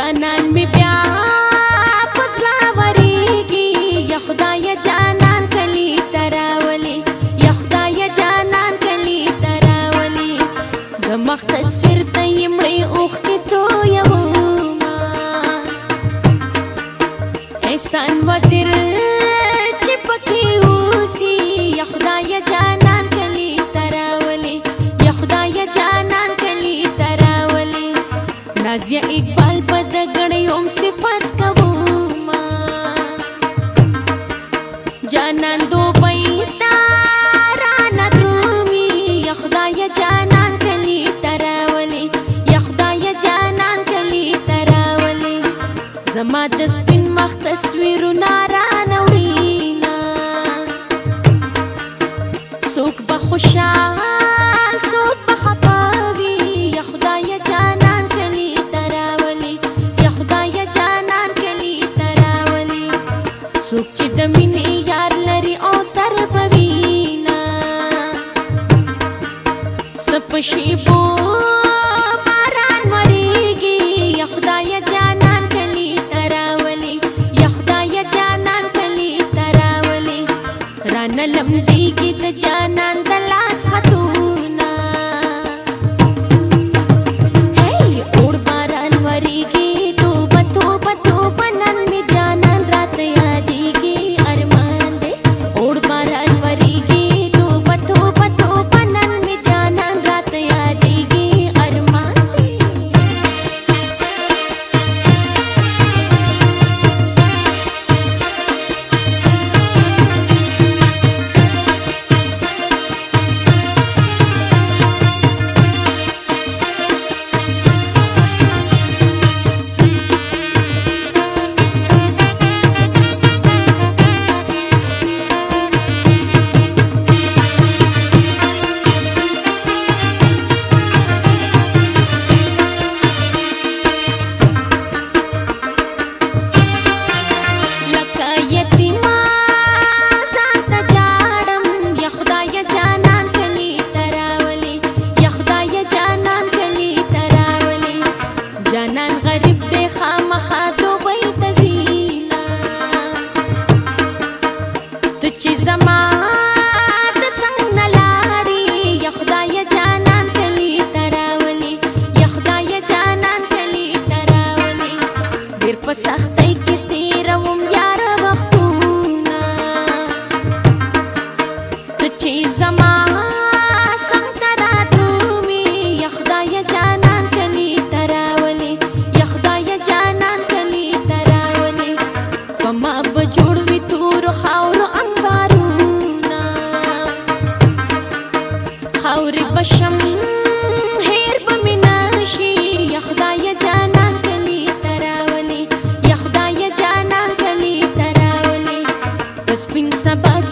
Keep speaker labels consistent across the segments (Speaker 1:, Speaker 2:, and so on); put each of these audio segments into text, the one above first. Speaker 1: جانان می بیا پسلا وریږي یا خدای جانان کلی تراولی یا خدای جانان کلی تراولی د مخ تصویر ته یمړی اوخ کې تو یو ما احسان وزیر چې پکې اوسي یا خدای جانان کلی تراولی یا خدای جانان کلی تراولی نازیه اقبال одном все ya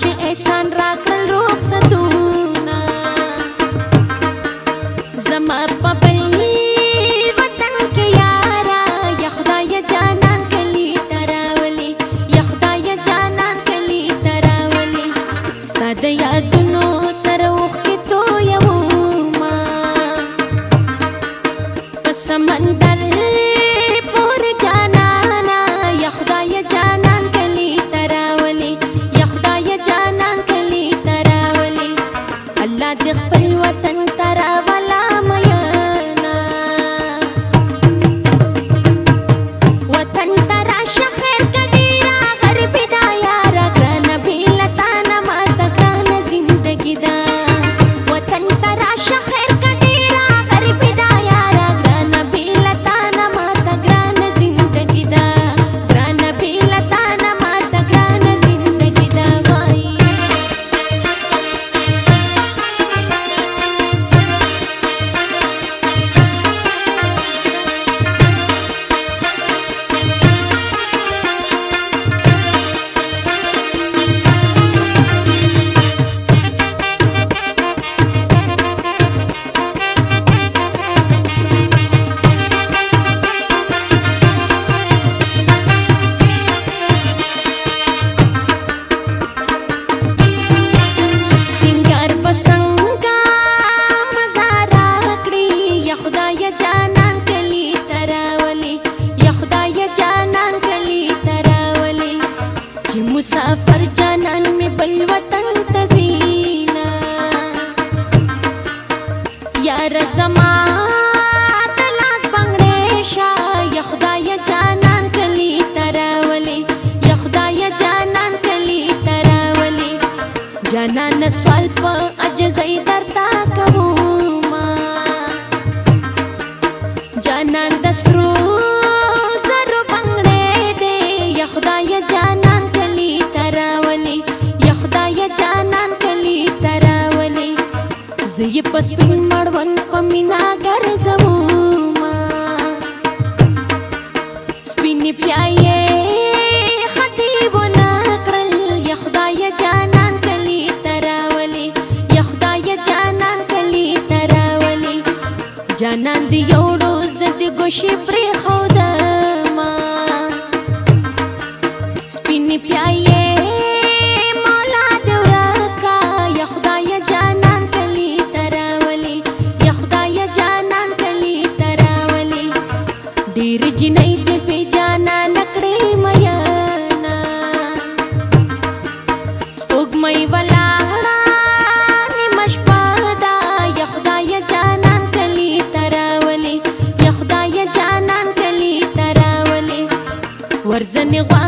Speaker 1: چې احسان را کړل روح ستونا زما په بلی وطن کې یارا یا خدای جانان کلی تراولی یا خدای جانان کلی تراولی استاد یادونو سره وخ کې تو یو ما پسمنده مسافر جانان می بل وطن تزینا یار زما تلاس بنگړې شا یا خدای جانان کلی تراولی یا خدای جانان کلی تراولی جانان سوال په عجزای درتا کوما جانان د سرو খুশি miroir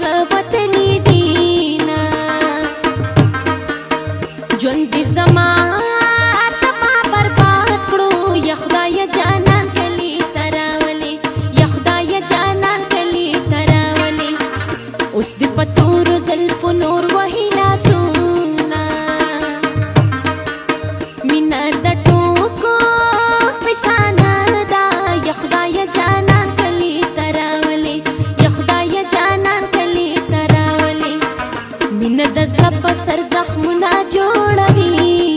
Speaker 1: love د زړه په سر زخمونه جوړوي